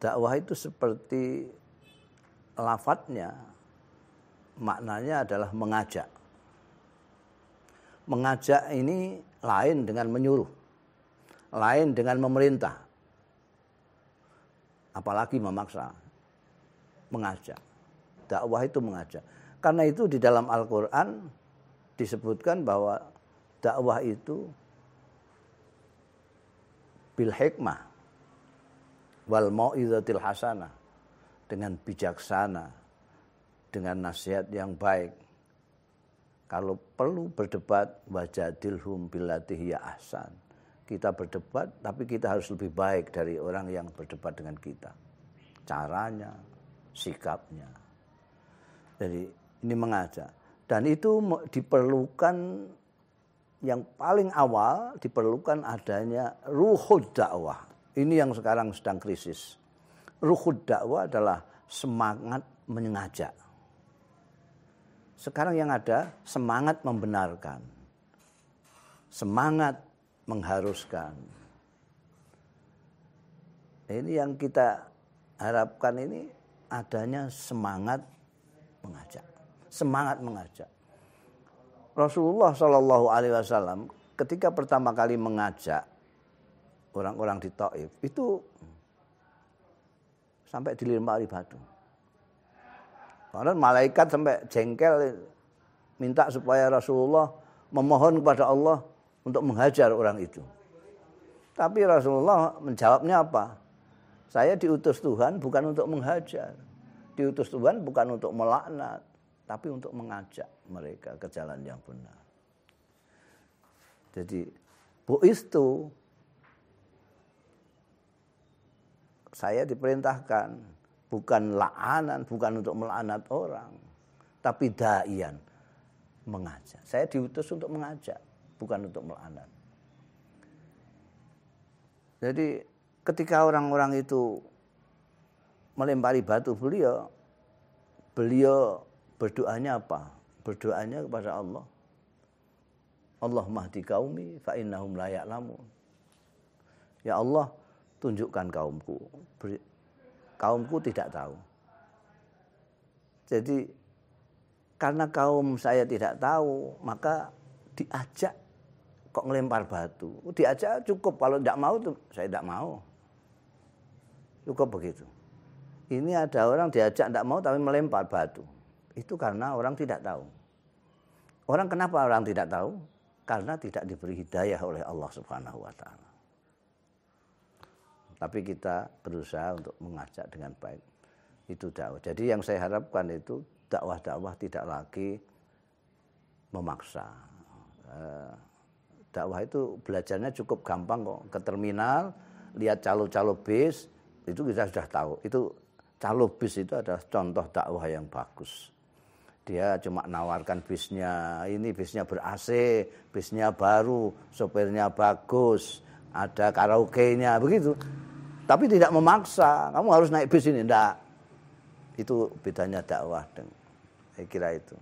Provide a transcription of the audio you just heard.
dakwah itu seperti lafadznya maknanya adalah mengajak. Mengajak ini lain dengan menyuruh. Lain dengan memerintah. Apalagi memaksa. Mengajak. Dakwah itu mengajak. Karena itu di dalam Al-Qur'an disebutkan bahwa dakwah itu bil hikmah wal mau'izatil hasanah. Dengan bijaksana. Dengan nasihat yang baik. Kalau perlu berdebat wajadilhum bilatihi ya ahsan. Kita berdebat tapi kita harus lebih baik dari orang yang berdebat dengan kita. Caranya sikapnya. Jadi ini mengajak. Dan itu diperlukan yang paling awal diperlukan adanya ruhud dakwah. Ini yang sekarang sedang krisis. Ruhud dakwah adalah semangat mengajak. Sekarang yang ada semangat membenarkan. Semangat mengharuskan. Ini yang kita harapkan ini adanya semangat mengajak. Semangat mengajak. Rasulullah Shallallahu Wasallam ketika pertama kali mengajak orang-orang di Taif itu sampai dilempari batu. Karena malaikat sampai jengkel minta supaya Rasulullah memohon kepada Allah untuk menghajar orang itu. Tapi Rasulullah menjawabnya apa? Saya diutus Tuhan bukan untuk menghajar. Diutus Tuhan bukan untuk melaknat tapi untuk mengajak mereka ke jalan yang benar. Jadi bu itu saya diperintahkan bukan laanan, bukan untuk melaknat orang, tapi daian mengajak. Saya diutus untuk mengajak, bukan untuk melaknat. Jadi ketika orang-orang itu melempari batu beliau, beliau Berdoanya apa? Berdoanya kepada Allah. Allah mahdi kaumi fa innahum la ya'lamun. Ya Allah, tunjukkan kaumku. Kaumku tidak tahu. Jadi karena kaum saya tidak tahu, maka diajak kok ngelempar batu. Diajak cukup kalau tidak mau tuh saya tidak mau. Cukup begitu. Ini ada orang diajak tidak mau tapi melempar batu. Itu karena orang tidak tahu. Orang kenapa orang tidak tahu? Karena tidak diberi hidayah oleh Allah Subhanahu wa taala. Tapi kita berusaha untuk mengajak dengan baik. Itu dakwah. Jadi yang saya harapkan itu dakwah-dakwah tidak lagi memaksa. Eh, dakwah itu belajarnya cukup gampang kok. Ke terminal, lihat calo-calo bis, itu kita sudah tahu. Itu calo bis itu adalah contoh dakwah yang bagus dia cuma nawarkan bisnya ini bisnya ber AC bisnya baru sopirnya bagus ada karaoke-nya begitu tapi tidak memaksa. Kamu harus naik bis ini. Enggak itu bedanya dakwah. Saya kira itu